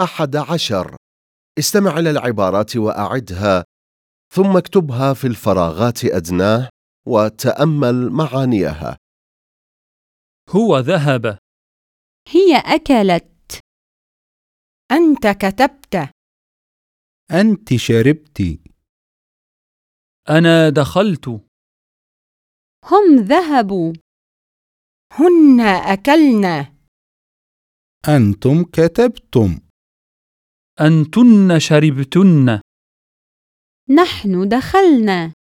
أحد عشر. استمع إلى العبارات وأعدها ثم اكتبها في الفراغات أدناه وتأمل معانيها. هو ذهب. هي أكلت. أنت كتبت. أنت شربت. أنا دخلت. هم ذهبوا. هن أكلنا. أنتم كتبتم. أنتن شربتن. نحن دخلنا.